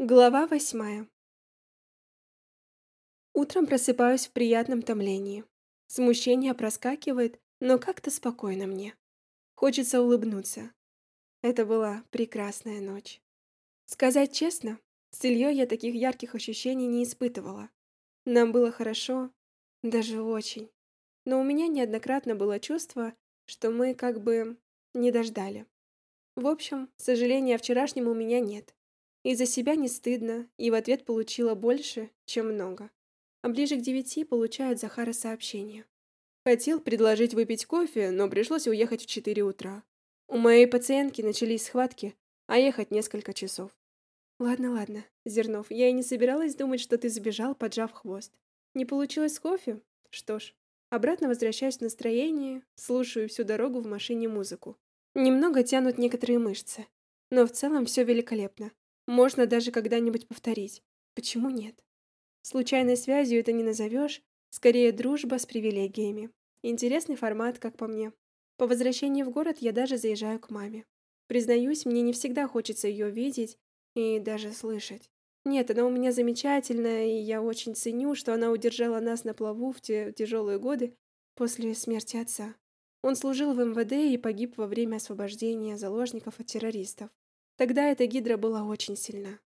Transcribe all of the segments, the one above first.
Глава восьмая. Утром просыпаюсь в приятном томлении. Смущение проскакивает, но как-то спокойно мне. Хочется улыбнуться. Это была прекрасная ночь. Сказать честно, с Ильей я таких ярких ощущений не испытывала. Нам было хорошо, даже очень. Но у меня неоднократно было чувство, что мы как бы не дождали. В общем, сожаления о вчерашнем у меня нет. И за себя не стыдно, и в ответ получила больше, чем много. А ближе к девяти получает Захара сообщение. Хотел предложить выпить кофе, но пришлось уехать в четыре утра. У моей пациентки начались схватки, а ехать несколько часов. Ладно, ладно, Зернов, я и не собиралась думать, что ты сбежал, поджав хвост. Не получилось кофе? Что ж, обратно возвращаюсь в настроение, слушаю всю дорогу в машине музыку. Немного тянут некоторые мышцы, но в целом все великолепно. Можно даже когда-нибудь повторить. Почему нет? Случайной связью это не назовешь, скорее дружба с привилегиями. Интересный формат, как по мне. По возвращении в город я даже заезжаю к маме. Признаюсь, мне не всегда хочется ее видеть и даже слышать. Нет, она у меня замечательная, и я очень ценю, что она удержала нас на плаву в те тяжелые годы после смерти отца. Он служил в МВД и погиб во время освобождения заложников от террористов. Тогда эта гидра была очень сильна.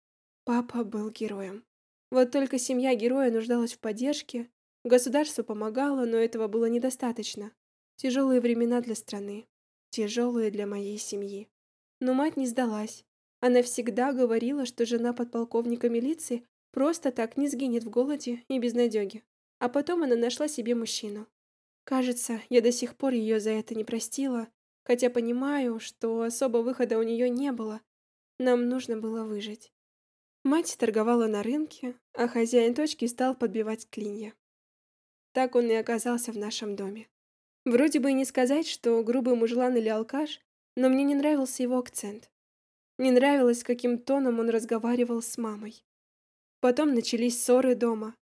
Папа был героем. Вот только семья героя нуждалась в поддержке, государство помогало, но этого было недостаточно. Тяжелые времена для страны, тяжелые для моей семьи. Но мать не сдалась. Она всегда говорила, что жена подполковника милиции просто так не сгинет в голоде и безнадеге. А потом она нашла себе мужчину. Кажется, я до сих пор ее за это не простила, хотя понимаю, что особо выхода у нее не было, нам нужно было выжить. Мать торговала на рынке, а хозяин точки стал подбивать клинья. Так он и оказался в нашем доме. Вроде бы и не сказать, что грубый мужлан или алкаш, но мне не нравился его акцент. Не нравилось, каким тоном он разговаривал с мамой. Потом начались ссоры дома.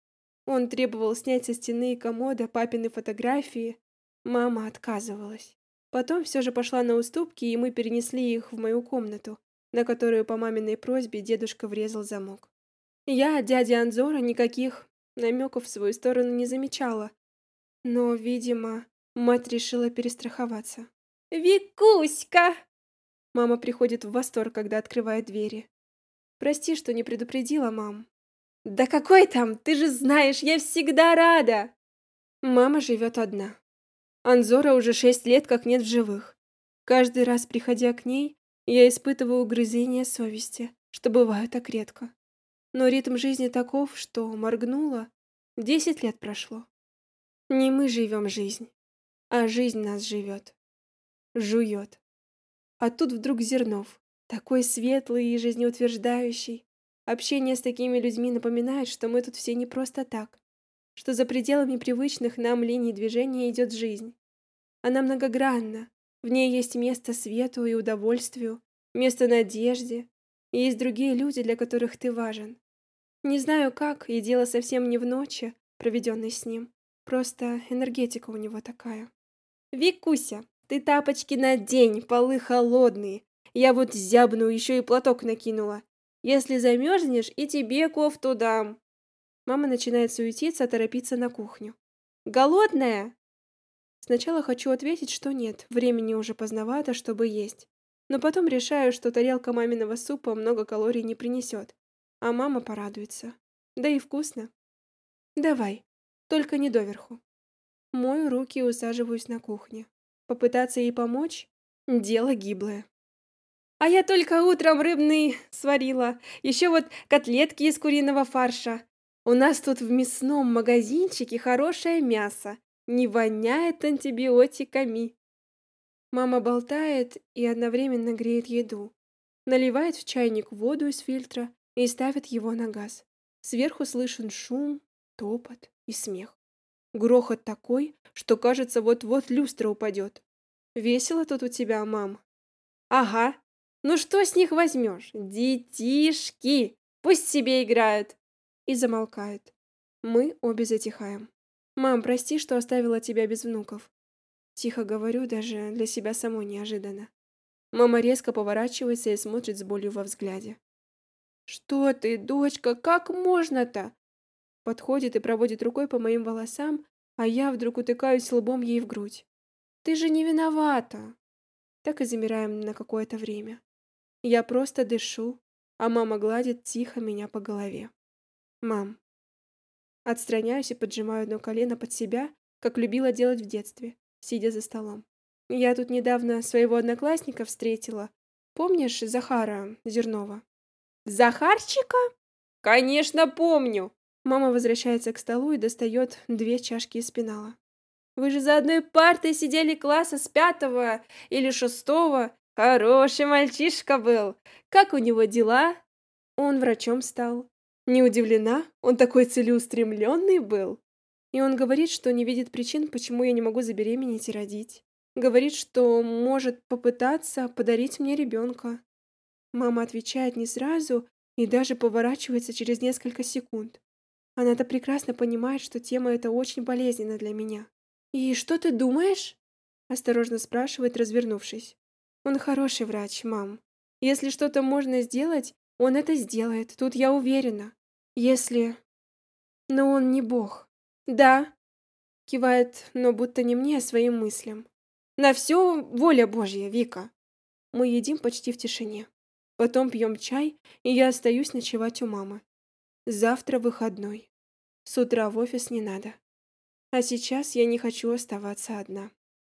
Он требовал снять со стены и комода папины фотографии. Мама отказывалась. Потом все же пошла на уступки, и мы перенесли их в мою комнату, на которую по маминой просьбе дедушка врезал замок. Я дяди Анзора никаких намеков в свою сторону не замечала. Но, видимо, мать решила перестраховаться. «Викуська!» Мама приходит в восторг, когда открывает двери. «Прости, что не предупредила, мам». «Да какой там? Ты же знаешь, я всегда рада!» Мама живет одна. Анзора уже шесть лет как нет в живых. Каждый раз, приходя к ней, я испытываю угрызение совести, что бывает так редко. Но ритм жизни таков, что моргнула, десять лет прошло. Не мы живем жизнь, а жизнь нас живет. Жует. А тут вдруг Зернов, такой светлый и жизнеутверждающий. Общение с такими людьми напоминает, что мы тут все не просто так, что за пределами привычных нам линий движения идет жизнь. Она многогранна, в ней есть место свету и удовольствию, место надежде. И есть другие люди, для которых ты важен. Не знаю как, и дело совсем не в ночи, проведенной с ним. Просто энергетика у него такая. Викуся, ты тапочки надень, полы холодные. Я вот зябну, еще и платок накинула. Если замерзнешь, и тебе кофту дам. Мама начинает суетиться, торопиться на кухню. Голодная? Сначала хочу ответить, что нет, времени уже поздновато, чтобы есть. Но потом решаю, что тарелка маминого супа много калорий не принесет. А мама порадуется. Да и вкусно. Давай, только не доверху. Мою руки и усаживаюсь на кухне. Попытаться ей помочь – дело гиблое. А я только утром рыбный сварила. Еще вот котлетки из куриного фарша. У нас тут в мясном магазинчике хорошее мясо не воняет антибиотиками. Мама болтает и одновременно греет еду. Наливает в чайник воду из фильтра и ставит его на газ. Сверху слышен шум, топот и смех. Грохот такой, что кажется, вот-вот люстра упадет. Весело тут у тебя, мам? Ага. Ну что с них возьмешь? Детишки! Пусть себе играют. И замолкает. Мы обе затихаем. «Мам, прости, что оставила тебя без внуков». Тихо говорю, даже для себя самой неожиданно. Мама резко поворачивается и смотрит с болью во взгляде. «Что ты, дочка, как можно-то?» Подходит и проводит рукой по моим волосам, а я вдруг утыкаюсь лбом ей в грудь. «Ты же не виновата!» Так и замираем на какое-то время. Я просто дышу, а мама гладит тихо меня по голове. «Мам». Отстраняюсь и поджимаю одно колено под себя, как любила делать в детстве, сидя за столом. Я тут недавно своего одноклассника встретила. Помнишь Захара Зернова? Захарчика? Конечно, помню. Мама возвращается к столу и достает две чашки из пенала. Вы же за одной партой сидели класса с пятого или шестого. Хороший мальчишка был. Как у него дела? Он врачом стал. Не удивлена, он такой целеустремленный был. И он говорит, что не видит причин, почему я не могу забеременеть и родить. Говорит, что может попытаться подарить мне ребенка. Мама отвечает не сразу и даже поворачивается через несколько секунд. Она-то прекрасно понимает, что тема эта очень болезненна для меня. «И что ты думаешь?» – осторожно спрашивает, развернувшись. «Он хороший врач, мам. Если что-то можно сделать, он это сделает, тут я уверена. Если... Но он не бог. Да, кивает, но будто не мне, а своим мыслям. На все воля Божья, Вика. Мы едим почти в тишине. Потом пьем чай, и я остаюсь ночевать у мамы. Завтра выходной. С утра в офис не надо. А сейчас я не хочу оставаться одна.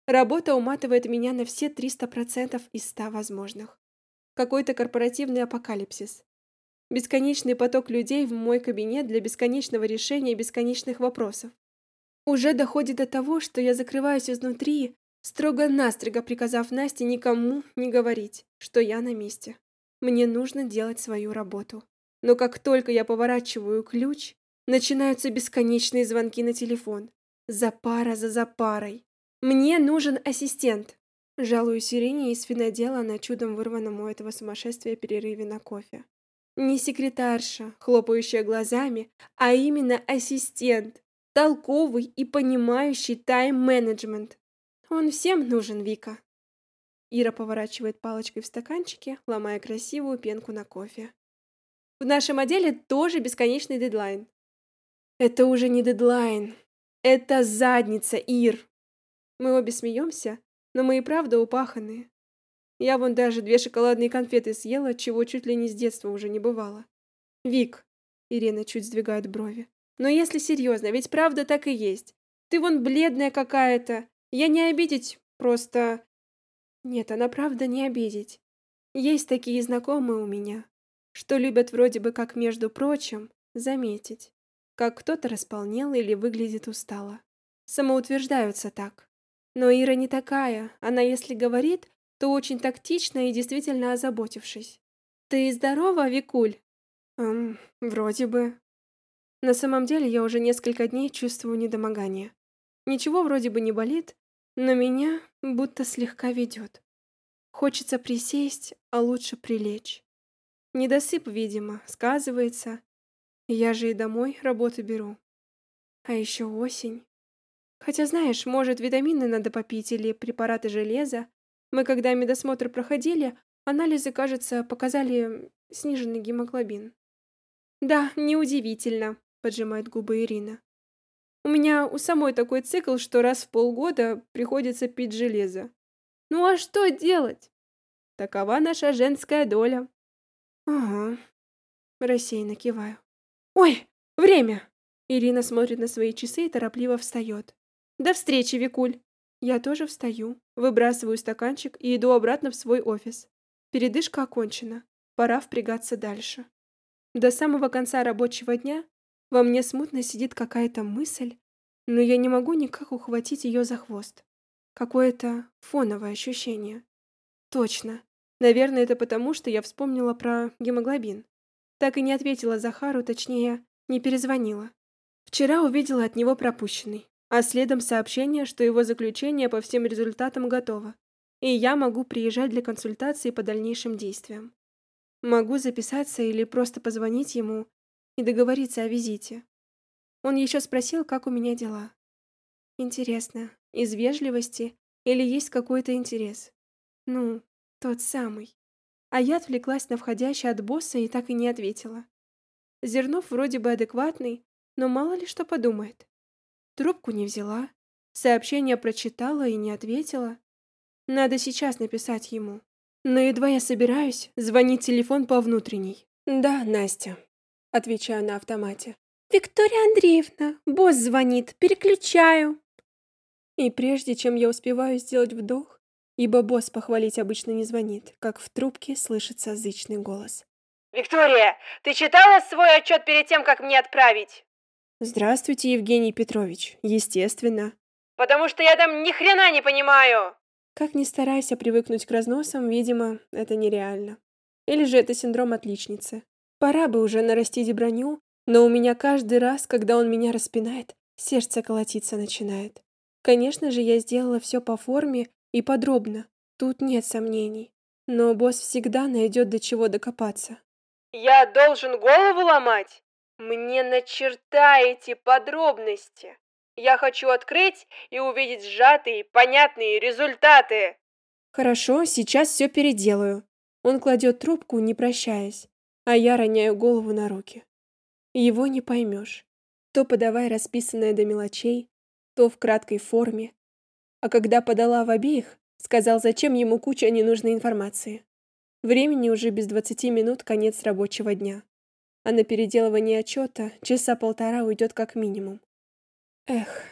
Работа уматывает меня на все 300% из 100 возможных. Какой-то корпоративный апокалипсис. Бесконечный поток людей в мой кабинет для бесконечного решения бесконечных вопросов. Уже доходит до того, что я закрываюсь изнутри, строго-настрого приказав Насте никому не говорить, что я на месте. Мне нужно делать свою работу. Но как только я поворачиваю ключ, начинаются бесконечные звонки на телефон. За пара за запарой. Мне нужен ассистент. Жалуюсь Ирине из финодела на чудом вырванном у этого сумасшествия перерыве на кофе. Не секретарша, хлопающая глазами, а именно ассистент, толковый и понимающий тайм-менеджмент. Он всем нужен, Вика. Ира поворачивает палочкой в стаканчике, ломая красивую пенку на кофе. В нашем отделе тоже бесконечный дедлайн. Это уже не дедлайн, это задница, Ир. Мы обе смеемся, но мы и правда упаханные. Я вон даже две шоколадные конфеты съела, чего чуть ли не с детства уже не бывало. Вик, Ирина чуть сдвигает брови. Но если серьезно, ведь правда так и есть. Ты вон бледная какая-то. Я не обидеть, просто... Нет, она правда не обидеть. Есть такие знакомые у меня, что любят вроде бы как между прочим заметить как кто-то располнел или выглядит устало. Самоутверждаются так. Но Ира не такая, она если говорит, то очень тактично и действительно озаботившись. «Ты здорова, Викуль?» «Эм, вроде бы». На самом деле я уже несколько дней чувствую недомогание. Ничего вроде бы не болит, но меня будто слегка ведет. Хочется присесть, а лучше прилечь. Недосып, видимо, сказывается, я же и домой работу беру. А еще осень. Хотя, знаешь, может, витамины надо попить или препараты железа. Мы, когда медосмотр проходили, анализы, кажется, показали сниженный гемоглобин. Да, неудивительно, поджимает губы Ирина. У меня у самой такой цикл, что раз в полгода приходится пить железо. Ну а что делать? Такова наша женская доля. Ага. Рассеянно киваю. «Ой, время!» Ирина смотрит на свои часы и торопливо встает. «До встречи, Викуль!» Я тоже встаю, выбрасываю стаканчик и иду обратно в свой офис. Передышка окончена. Пора впрягаться дальше. До самого конца рабочего дня во мне смутно сидит какая-то мысль, но я не могу никак ухватить ее за хвост. Какое-то фоновое ощущение. Точно. Наверное, это потому, что я вспомнила про гемоглобин. Так и не ответила Захару, точнее, не перезвонила. Вчера увидела от него пропущенный, а следом сообщение, что его заключение по всем результатам готово, и я могу приезжать для консультации по дальнейшим действиям. Могу записаться или просто позвонить ему и договориться о визите. Он еще спросил, как у меня дела. Интересно, из вежливости или есть какой-то интерес? Ну, тот самый. А я отвлеклась на входящий от босса и так и не ответила. Зернов вроде бы адекватный, но мало ли что подумает. Трубку не взяла, сообщение прочитала и не ответила. Надо сейчас написать ему. Но едва я собираюсь, звонит телефон по внутренней. «Да, Настя», — отвечаю на автомате. «Виктория Андреевна, босс звонит, переключаю». И прежде чем я успеваю сделать вдох, ибо босс похвалить обычно не звонит, как в трубке слышится зычный голос. «Виктория, ты читала свой отчет перед тем, как мне отправить?» «Здравствуйте, Евгений Петрович. Естественно». «Потому что я там ни хрена не понимаю!» Как ни старайся привыкнуть к разносам, видимо, это нереально. Или же это синдром отличницы. Пора бы уже нарастить броню, но у меня каждый раз, когда он меня распинает, сердце колотиться начинает. Конечно же, я сделала все по форме и подробно. Тут нет сомнений. Но босс всегда найдет до чего докопаться. Я должен голову ломать? Мне на черта эти подробности. Я хочу открыть и увидеть сжатые, понятные результаты. Хорошо, сейчас все переделаю. Он кладет трубку, не прощаясь, а я роняю голову на руки. Его не поймешь. То подавай расписанное до мелочей, то в краткой форме. А когда подала в обеих, сказал, зачем ему куча ненужной информации. Времени уже без двадцати минут конец рабочего дня. А на переделывание отчета часа полтора уйдет как минимум. Эх.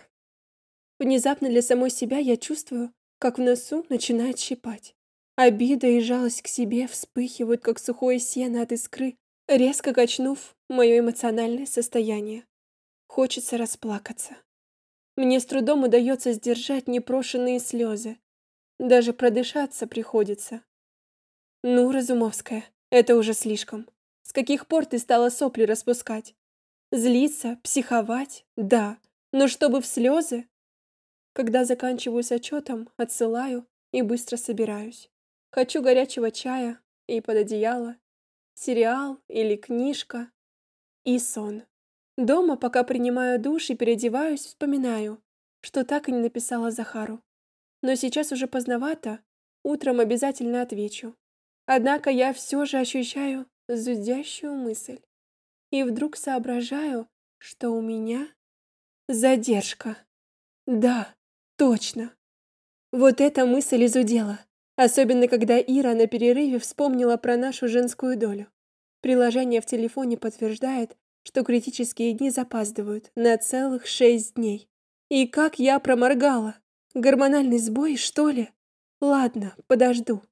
Внезапно для самой себя я чувствую, как в носу начинает щипать. Обида и жалость к себе вспыхивают, как сухое сено от искры, резко качнув мое эмоциональное состояние. Хочется расплакаться. Мне с трудом удается сдержать непрошенные слезы. Даже продышаться приходится. Ну, Разумовская, это уже слишком. Каких пор ты стала сопли распускать? Злиться, психовать? Да. Но чтобы в слезы? Когда заканчиваю с отчетом, отсылаю и быстро собираюсь. Хочу горячего чая и под одеяло, сериал или книжка и сон. Дома, пока принимаю душ и переодеваюсь, вспоминаю, что так и не написала Захару. Но сейчас уже поздновато, утром обязательно отвечу. Однако я все же ощущаю зудящую мысль. И вдруг соображаю, что у меня задержка. Да, точно. Вот эта мысль изудела. Особенно, когда Ира на перерыве вспомнила про нашу женскую долю. Приложение в телефоне подтверждает, что критические дни запаздывают на целых шесть дней. И как я проморгала! Гормональный сбой, что ли? Ладно, подожду.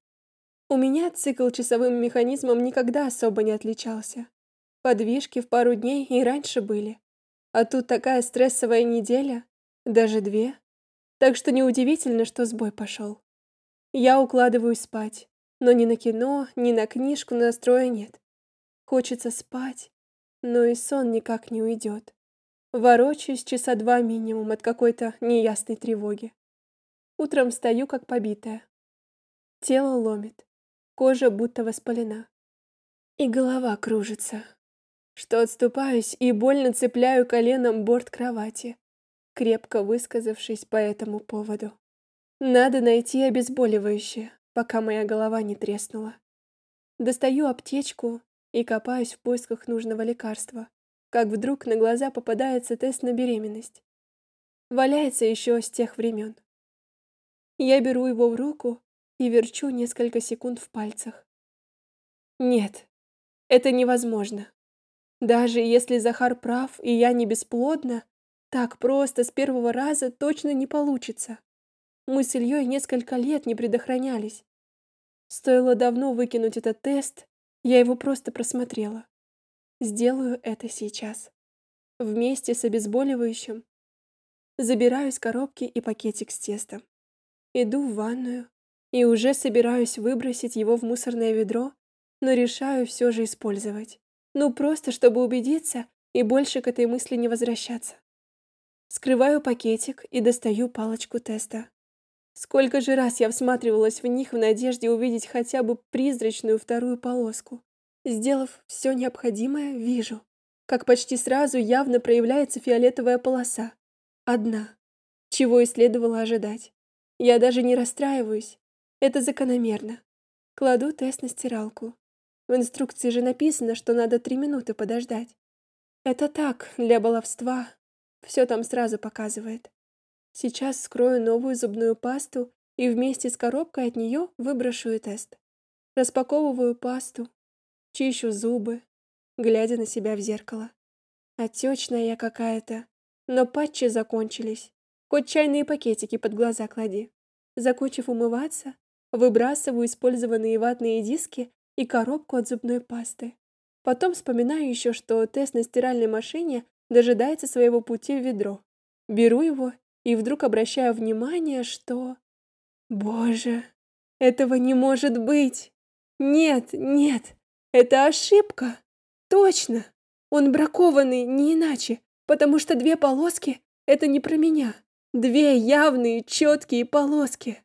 У меня цикл часовым механизмом никогда особо не отличался. Подвижки в пару дней и раньше были. А тут такая стрессовая неделя, даже две. Так что неудивительно, что сбой пошел. Я укладываюсь спать, но ни на кино, ни на книжку настроя нет. Хочется спать, но и сон никак не уйдет. Ворочаюсь часа два минимум от какой-то неясной тревоги. Утром встаю, как побитая. Тело ломит, кожа будто воспалена. И голова кружится. Что отступаюсь и больно цепляю коленом борт кровати, крепко высказавшись по этому поводу. Надо найти обезболивающее, пока моя голова не треснула. Достаю аптечку и копаюсь в поисках нужного лекарства, как вдруг на глаза попадается тест на беременность. Валяется еще с тех времен. Я беру его в руку и верчу несколько секунд в пальцах. Нет, это невозможно. Даже если Захар прав и я не бесплодна, так просто с первого раза точно не получится. Мы с Ильей несколько лет не предохранялись. Стоило давно выкинуть этот тест, я его просто просмотрела. Сделаю это сейчас. Вместе с обезболивающим. Забираю из коробки и пакетик с тестом. Иду в ванную и уже собираюсь выбросить его в мусорное ведро, но решаю все же использовать. Ну, просто чтобы убедиться и больше к этой мысли не возвращаться. Скрываю пакетик и достаю палочку теста. Сколько же раз я всматривалась в них в надежде увидеть хотя бы призрачную вторую полоску. Сделав все необходимое, вижу, как почти сразу явно проявляется фиолетовая полоса. Одна. Чего и следовало ожидать. Я даже не расстраиваюсь. Это закономерно. Кладу тест на стиралку. В инструкции же написано, что надо три минуты подождать. Это так, для баловства. Все там сразу показывает. Сейчас скрою новую зубную пасту и вместе с коробкой от нее выброшу тест. Распаковываю пасту, чищу зубы, глядя на себя в зеркало. Отечная я какая-то, но патчи закончились. Хоть чайные пакетики под глаза клади. Закончив умываться, выбрасываю использованные ватные диски и коробку от зубной пасты. Потом вспоминаю еще, что тест на стиральной машине дожидается своего пути в ведро. Беру его и вдруг обращаю внимание, что... Боже, этого не может быть! Нет, нет, это ошибка! Точно! Он бракованный, не иначе, потому что две полоски — это не про меня. Две явные, четкие полоски.